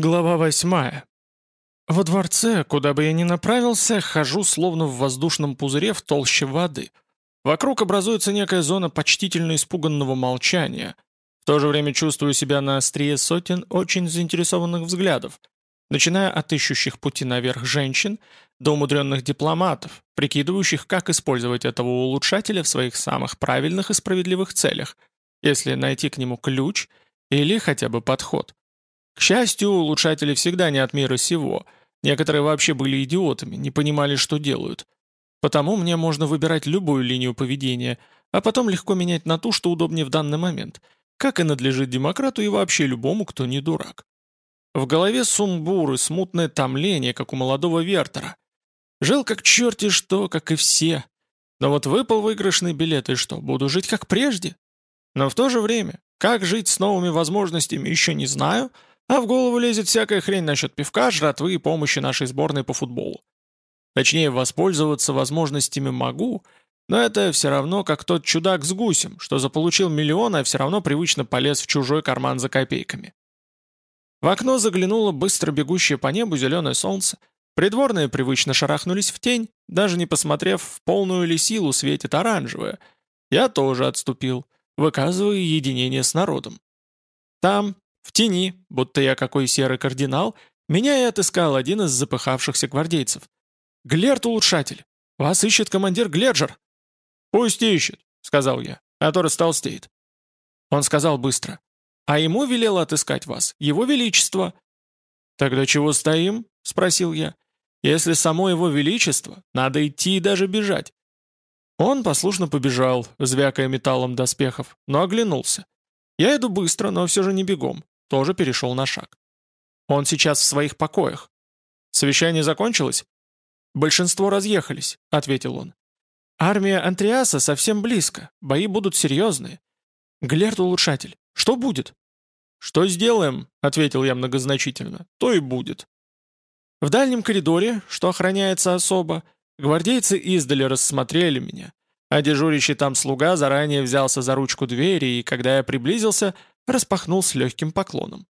Глава восьмая. Во дворце, куда бы я ни направился, хожу словно в воздушном пузыре в толще воды. Вокруг образуется некая зона почтительно испуганного молчания. В то же время чувствую себя на острие сотен очень заинтересованных взглядов, начиная от ищущих пути наверх женщин до умудренных дипломатов, прикидывающих, как использовать этого улучшателя в своих самых правильных и справедливых целях, если найти к нему ключ или хотя бы подход. К счастью, улучшатели всегда не от мира сего. Некоторые вообще были идиотами, не понимали, что делают. Потому мне можно выбирать любую линию поведения, а потом легко менять на ту, что удобнее в данный момент, как и надлежит демократу и вообще любому, кто не дурак. В голове сумбур и смутное томление, как у молодого Вертера. Жил как черти что, как и все. Но вот выпал выигрышный билет, и что, буду жить как прежде? Но в то же время, как жить с новыми возможностями, еще не знаю — а в голову лезет всякая хрень насчет пивка, жратвы и помощи нашей сборной по футболу. Точнее, воспользоваться возможностями могу, но это все равно как тот чудак с гусем, что заполучил миллион, а все равно привычно полез в чужой карман за копейками. В окно заглянуло быстро бегущее по небу зеленое солнце. Придворные привычно шарахнулись в тень, даже не посмотрев, в полную ли силу светит оранжевое. Я тоже отступил, выказывая единение с народом. Там, в тени, будто я какой серый кардинал, меня и отыскал один из запыхавшихся гвардейцев. «Глерт улучшатель! Вас ищет командир Гледжер!» «Пусть ищет», — сказал я, — «а то растолстеет». Он сказал быстро. «А ему велело отыскать вас, его величество». «Тогда чего стоим?» — спросил я. «Если само его величество, надо идти и даже бежать». Он послушно побежал, звякая металлом доспехов, но оглянулся. Я иду быстро, но все же не бегом тоже перешел на шаг. Он сейчас в своих покоях. Совещание закончилось? Большинство разъехались, ответил он. Армия Антриаса совсем близко, бои будут серьезные. Глерт улучшатель, что будет? Что сделаем, ответил я многозначительно, то и будет. В дальнем коридоре, что охраняется особо, гвардейцы издали рассмотрели меня, а дежурящий там слуга заранее взялся за ручку двери, и когда я приблизился, распахнул с легким поклоном.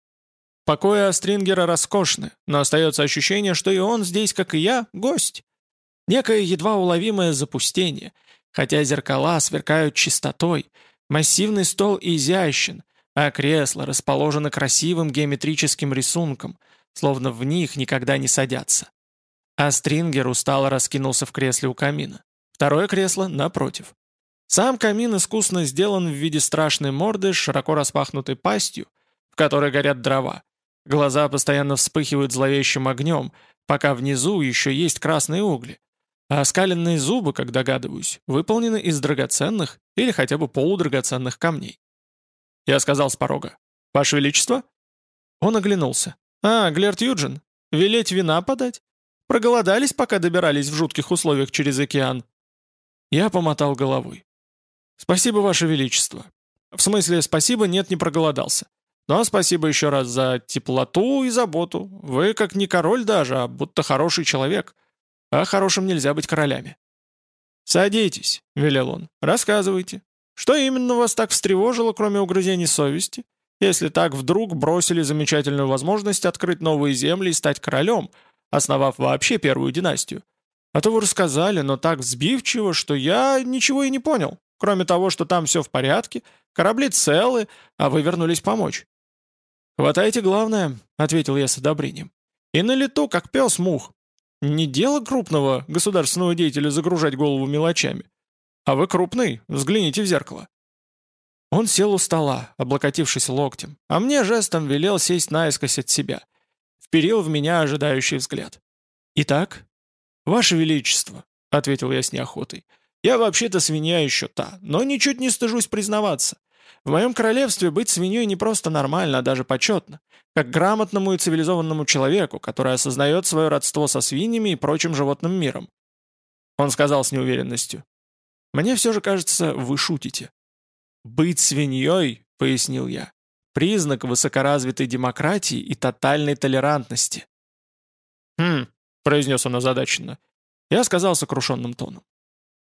Покои Астрингера роскошны, но остается ощущение, что и он здесь, как и я, гость. Некое едва уловимое запустение, хотя зеркала сверкают чистотой, массивный стол изящен, а кресла расположены красивым геометрическим рисунком, словно в них никогда не садятся. Астрингер устало раскинулся в кресле у камина. Второе кресло напротив. Сам камин искусно сделан в виде страшной морды с широко распахнутой пастью, в которой горят дрова. Глаза постоянно вспыхивают зловещим огнем, пока внизу еще есть красные угли. А оскаленные зубы, как догадываюсь, выполнены из драгоценных или хотя бы полудрагоценных камней. Я сказал с порога. «Ваше Величество?» Он оглянулся. «А, Глерт Юджин, велеть вина подать? Проголодались, пока добирались в жутких условиях через океан?» Я помотал головой. «Спасибо, Ваше Величество. В смысле, спасибо, нет, не проголодался. Но спасибо еще раз за теплоту и заботу. Вы как не король даже, а будто хороший человек. А хорошим нельзя быть королями». «Садитесь», — велел он, — «рассказывайте. Что именно вас так встревожило, кроме угрызений совести, если так вдруг бросили замечательную возможность открыть новые земли и стать королем, основав вообще первую династию? А то вы рассказали, но так взбивчиво, что я ничего и не понял». Кроме того, что там все в порядке, корабли целы, а вы вернулись помочь». «Хватайте главное», — ответил я с одобрением. «И на лету, как пес мух. Не дело крупного государственного деятеля загружать голову мелочами. А вы крупный, взгляните в зеркало». Он сел у стола, облокотившись локтем, а мне жестом велел сесть наискось от себя. Вперил в меня ожидающий взгляд. «Итак?» «Ваше Величество», — ответил я с неохотой, — я вообще-то свинья еще та, но ничуть не стыжусь признаваться. В моем королевстве быть свиньей не просто нормально, а даже почетно. Как грамотному и цивилизованному человеку, который осознает свое родство со свиньями и прочим животным миром. Он сказал с неуверенностью. «Мне все же кажется, вы шутите». «Быть свиньей», — пояснил я, — «признак высокоразвитой демократии и тотальной толерантности». «Хм», — произнес он озадаченно. Я сказал сокрушенным тоном.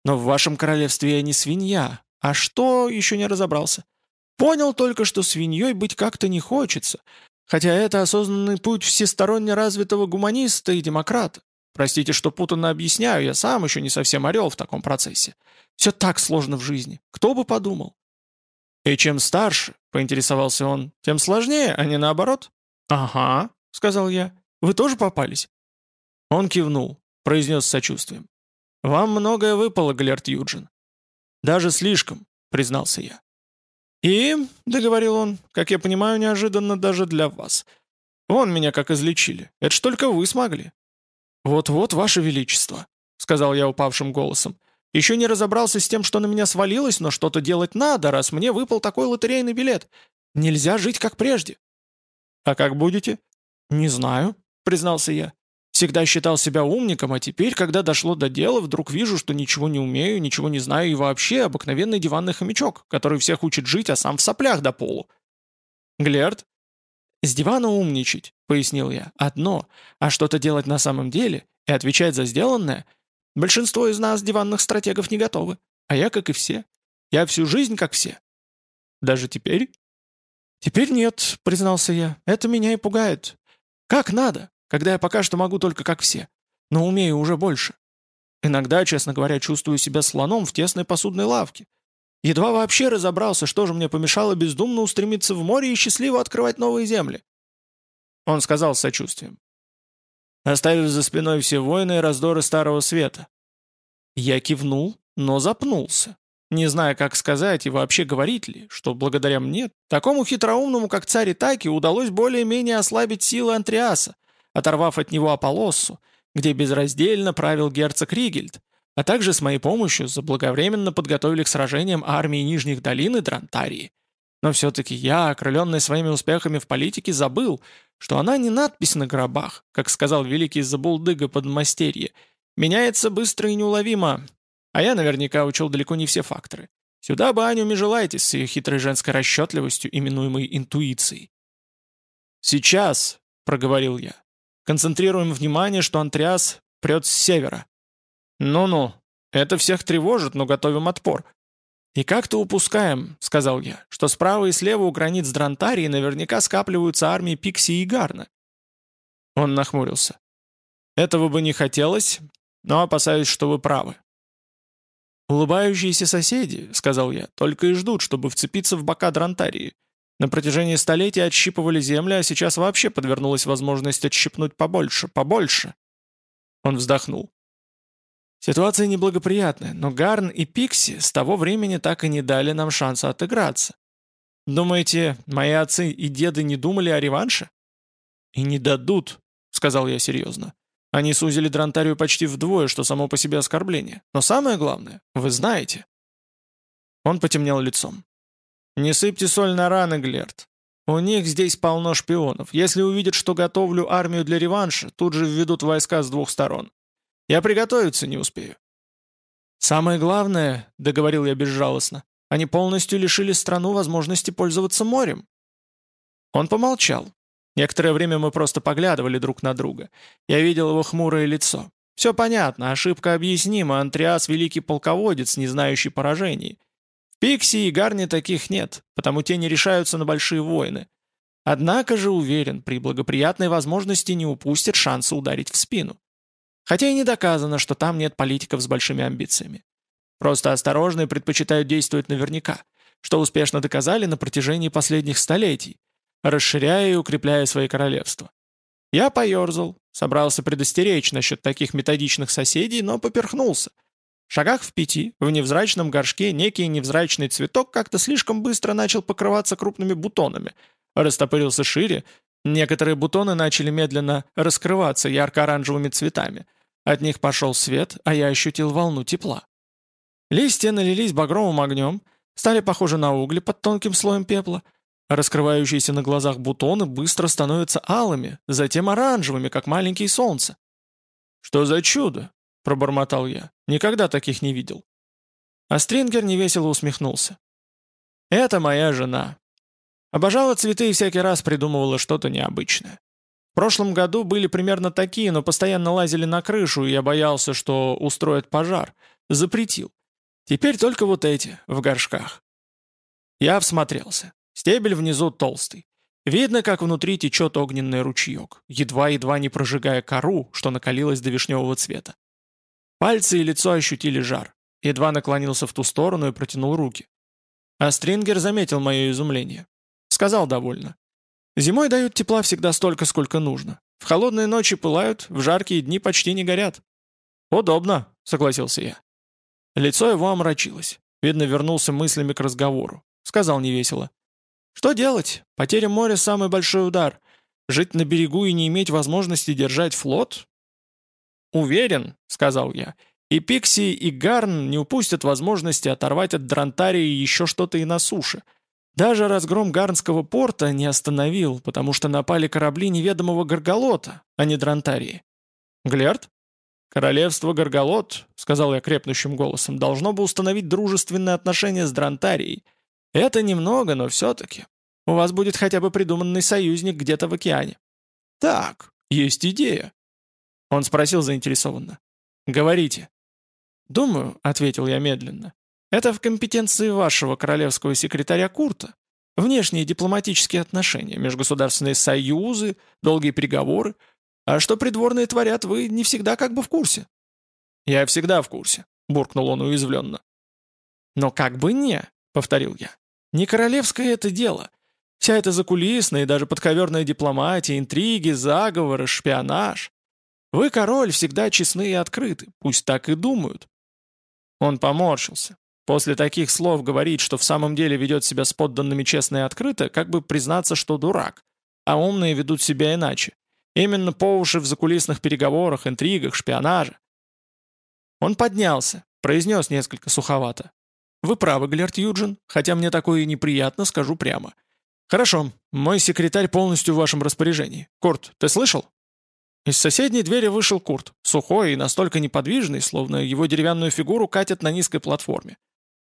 Но в вашем королевстве я не свинья. А что, еще не разобрался. Понял только, что свиньей быть как-то не хочется. Хотя это осознанный путь всесторонне развитого гуманиста и демократа. Простите, что путанно объясняю, я сам еще не совсем орел в таком процессе. Все так сложно в жизни. Кто бы подумал? И чем старше, поинтересовался он, тем сложнее, а не наоборот? Ага, сказал я. Вы тоже попались? Он кивнул, произнес с сочувствием. «Вам многое выпало, Галерт Юджин». «Даже слишком», — признался я. «И», — договорил он, — «как я понимаю, неожиданно даже для вас. Вон меня как излечили. Это ж только вы смогли». «Вот-вот, ваше величество», — сказал я упавшим голосом. «Еще не разобрался с тем, что на меня свалилось, но что-то делать надо, раз мне выпал такой лотерейный билет. Нельзя жить, как прежде». «А как будете?» «Не знаю», — признался я. Всегда считал себя умником, а теперь, когда дошло до дела, вдруг вижу, что ничего не умею, ничего не знаю и вообще обыкновенный диванный хомячок, который всех учит жить, а сам в соплях до полу. Глерд? С дивана умничать, пояснил я, одно, а что-то делать на самом деле и отвечать за сделанное, большинство из нас, диванных стратегов, не готовы, а я как и все. Я всю жизнь как все. Даже теперь? Теперь нет, признался я, это меня и пугает. Как надо? Когда я пока что могу только как все, но умею уже больше. Иногда, честно говоря, чувствую себя слоном в тесной посудной лавке. Едва вообще разобрался, что же мне помешало бездумно устремиться в море и счастливо открывать новые земли. Он сказал с сочувствием. Оставив за спиной все войны и раздоры Старого Света. Я кивнул, но запнулся, не зная, как сказать и вообще говорить ли, что благодаря мне, такому хитроумному, как царь Итаки, удалось более-менее ослабить силы Антриаса, оторвав от него Аполлоссу, где безраздельно правил герцог Ригельд, а также с моей помощью заблаговременно подготовили к сражениям армии Нижних долин и Дрантарии. Но все-таки я, окрыленный своими успехами в политике, забыл, что она не надпись на гробах, как сказал великий Забулдыга подмастерье, меняется быстро и неуловимо, а я наверняка учел далеко не все факторы. Сюда бы Аню Межелайтис с ее хитрой женской расчетливостью, именуемой интуицией. «Сейчас», — проговорил я, Концентрируем внимание, что Антриас прет с севера. Ну-ну, это всех тревожит, но готовим отпор. «И как-то упускаем», — сказал я, «что справа и слева у границ Дрантарии наверняка скапливаются армии Пикси и Гарна». Он нахмурился. «Этого бы не хотелось, но опасаюсь, что вы правы». «Улыбающиеся соседи», — сказал я, — «только и ждут, чтобы вцепиться в бока Дрантарии. На протяжении столетий отщипывали земли, а сейчас вообще подвернулась возможность отщипнуть побольше, побольше. Он вздохнул. Ситуация неблагоприятная, но Гарн и Пикси с того времени так и не дали нам шанса отыграться. Думаете, мои отцы и деды не думали о реванше? И не дадут, сказал я серьезно. Они сузили Дронтарию почти вдвое, что само по себе оскорбление. Но самое главное, вы знаете. Он потемнел лицом. «Не сыпьте соль на раны, Глерт. У них здесь полно шпионов. Если увидят, что готовлю армию для реванша, тут же введут войска с двух сторон. Я приготовиться не успею». «Самое главное», — договорил я безжалостно, «они полностью лишили страну возможности пользоваться морем». Он помолчал. Некоторое время мы просто поглядывали друг на друга. Я видел его хмурое лицо. Все понятно, ошибка объяснима, Антриас — великий полководец, не знающий поражений. Пикси и Гарни таких нет, потому те не решаются на большие войны. Однако же уверен, при благоприятной возможности не упустят шанса ударить в спину. Хотя и не доказано, что там нет политиков с большими амбициями. Просто осторожные предпочитают действовать наверняка, что успешно доказали на протяжении последних столетий, расширяя и укрепляя свои королевства. Я поерзал, собрался предостеречь насчет таких методичных соседей, но поперхнулся – шагах в пяти, в невзрачном горшке некий невзрачный цветок как-то слишком быстро начал покрываться крупными бутонами, растопырился шире, некоторые бутоны начали медленно раскрываться ярко-оранжевыми цветами. От них пошел свет, а я ощутил волну тепла. Листья налились багровым огнем, стали похожи на угли под тонким слоем пепла, раскрывающиеся на глазах бутоны быстро становятся алыми, затем оранжевыми, как маленькие солнца. «Что за чудо?» — пробормотал я. «Никогда таких не видел». А Стрингер невесело усмехнулся. «Это моя жена. Обожала цветы и всякий раз придумывала что-то необычное. В прошлом году были примерно такие, но постоянно лазили на крышу, и я боялся, что устроят пожар. Запретил. Теперь только вот эти, в горшках». Я всмотрелся. Стебель внизу толстый. Видно, как внутри течет огненный ручеек, едва-едва не прожигая кору, что накалилась до вишневого цвета. Пальцы и лицо ощутили жар. Едва наклонился в ту сторону и протянул руки. А Стрингер заметил мое изумление. Сказал довольно. «Зимой дают тепла всегда столько, сколько нужно. В холодные ночи пылают, в жаркие дни почти не горят». «Удобно», — согласился я. Лицо его омрачилось. Видно, вернулся мыслями к разговору. Сказал невесело. «Что делать? Потеря моря — самый большой удар. Жить на берегу и не иметь возможности держать флот? «Уверен», — сказал я, — «и Пикси, и Гарн не упустят возможности оторвать от Дронтарии еще что-то и на суше. Даже разгром Гарнского порта не остановил, потому что напали корабли неведомого Горголота, а не Дронтарии». «Глерт?» «Королевство Горголот», — сказал я крепнущим голосом, — «должно бы установить дружественные отношения с Дронтарией. Это немного, но все-таки. У вас будет хотя бы придуманный союзник где-то в океане». «Так, есть идея», он спросил заинтересованно. «Говорите». «Думаю», — ответил я медленно, — «это в компетенции вашего королевского секретаря Курта. Внешние дипломатические отношения, межгосударственные союзы, долгие переговоры. А что придворные творят, вы не всегда как бы в курсе». «Я всегда в курсе», — буркнул он уязвленно. «Но как бы не», — повторил я. «Не королевское это дело. Вся эта закулисная и даже подковерная дипломатия, интриги, заговоры, шпионаж. Вы, король, всегда честны и открыты, пусть так и думают». Он поморщился. После таких слов говорить, что в самом деле ведет себя с подданными честно и открыто, как бы признаться, что дурак. А умные ведут себя иначе. Именно по уши в закулисных переговорах, интригах, шпионаже. Он поднялся, произнес несколько суховато. «Вы правы, Глерт Юджин, хотя мне такое и неприятно, скажу прямо. Хорошо, мой секретарь полностью в вашем распоряжении. Курт, ты слышал?» Из соседней двери вышел Курт, сухой и настолько неподвижный, словно его деревянную фигуру катят на низкой платформе.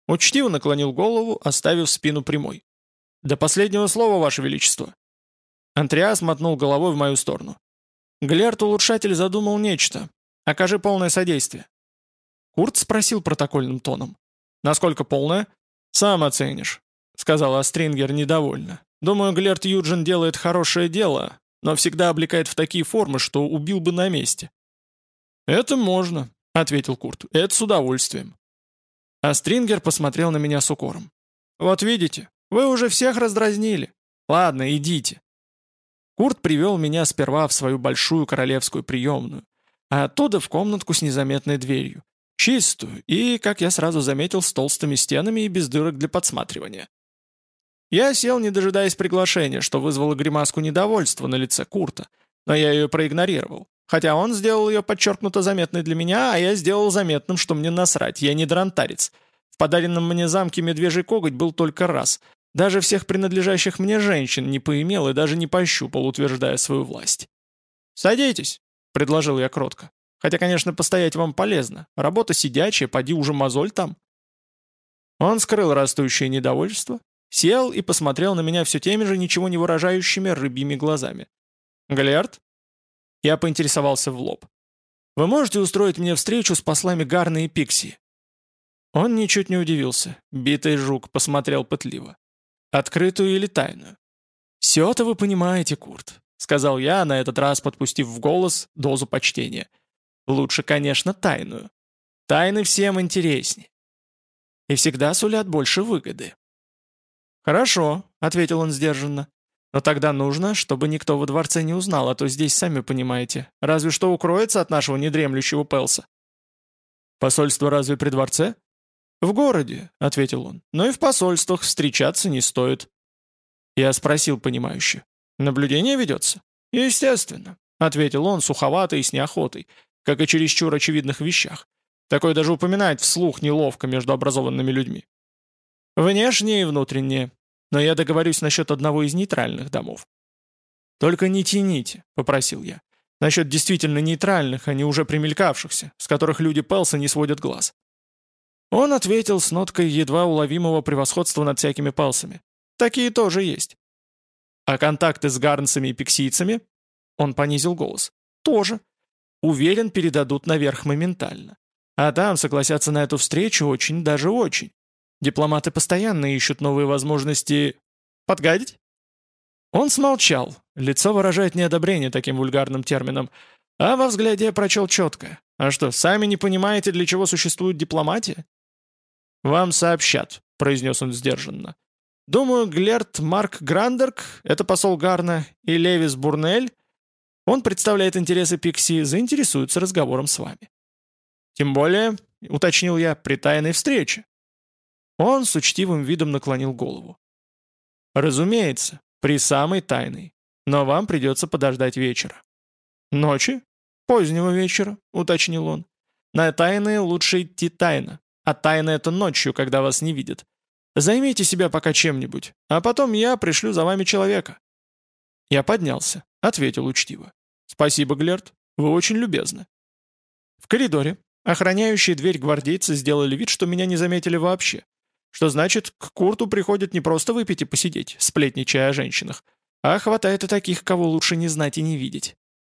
Учтиво наклонил голову, оставив спину прямой. «До последнего слова, Ваше Величество!» Антриас мотнул головой в мою сторону. «Глерт-улучшатель задумал нечто. Окажи полное содействие». Курт спросил протокольным тоном. «Насколько полное?» «Сам оценишь», — сказал Астрингер недовольно. «Думаю, Глерт Юджин делает хорошее дело, но всегда облекает в такие формы, что убил бы на месте». «Это можно», — ответил Курт. «Это с удовольствием». А Стрингер посмотрел на меня с укором. «Вот видите, вы уже всех раздразнили. Ладно, идите». Курт привел меня сперва в свою большую королевскую приемную, а оттуда в комнатку с незаметной дверью, чистую и, как я сразу заметил, с толстыми стенами и без дырок для подсматривания. Я сел, не дожидаясь приглашения, что вызвало гримаску недовольства на лице Курта, но я ее проигнорировал. Хотя он сделал ее подчеркнуто заметной для меня, а я сделал заметным, что мне насрать, я не дронтарец. В подаренном мне замке медвежий коготь был только раз. Даже всех принадлежащих мне женщин не поимел и даже не пощупал, утверждая свою власть. «Садитесь», — предложил я кротко. «Хотя, конечно, постоять вам полезно. Работа сидячая, поди уже мозоль там». Он скрыл растущее недовольство, Сел и посмотрел на меня все теми же ничего не выражающими рыбьими глазами. «Галиард?» Я поинтересовался в лоб. «Вы можете устроить мне встречу с послами Гарна и Пикси?» Он ничуть не удивился. Битый жук посмотрел пытливо. «Открытую или тайную?» «Все-то вы понимаете, Курт», — сказал я, на этот раз подпустив в голос дозу почтения. «Лучше, конечно, тайную. Тайны всем интереснее. И всегда сулят больше выгоды. «Хорошо», — ответил он сдержанно. «Но тогда нужно, чтобы никто во дворце не узнал, а то здесь, сами понимаете, разве что укроется от нашего недремлющего Пелса». «Посольство разве при дворце?» «В городе», — ответил он, — «но и в посольствах встречаться не стоит». Я спросил понимающе. «Наблюдение ведется?» «Естественно», — ответил он суховато и с неохотой, как и чересчур очевидных вещах. Такое даже упоминать вслух неловко между образованными людьми. Внешние и внутренние. Но я договорюсь насчет одного из нейтральных домов. «Только не тяните», — попросил я. «Насчет действительно нейтральных, а не уже примелькавшихся, с которых люди Пелса не сводят глаз». Он ответил с ноткой едва уловимого превосходства над всякими палсами. «Такие тоже есть». «А контакты с гарнцами и пиксийцами?» Он понизил голос. «Тоже. Уверен, передадут наверх моментально. А там согласятся на эту встречу очень, даже очень. Дипломаты постоянно ищут новые возможности... Подгадить? Он смолчал, лицо выражает неодобрение таким вульгарным термином, а во взгляде я прочел четко. А что, сами не понимаете, для чего существует дипломатия? «Вам сообщат», — произнес он сдержанно. «Думаю, Глерт Марк Грандерк, это посол Гарна, и Левис Бурнель, он представляет интересы Пикси, заинтересуются разговором с вами». «Тем более», — уточнил я, — «при тайной встрече». Он с учтивым видом наклонил голову. «Разумеется, при самой тайной, но вам придется подождать вечера». «Ночи?» «Позднего вечера», — уточнил он. «На тайные лучше идти тайно, а тайна — это ночью, когда вас не видят. Займите себя пока чем-нибудь, а потом я пришлю за вами человека». Я поднялся, ответил учтиво. «Спасибо, Глерт, вы очень любезны». В коридоре охраняющие дверь гвардейцы сделали вид, что меня не заметили вообще. Что значит, к Курту приходят не просто выпить и посидеть, сплетничая о женщинах, а хватает и таких, кого лучше не знать и не видеть.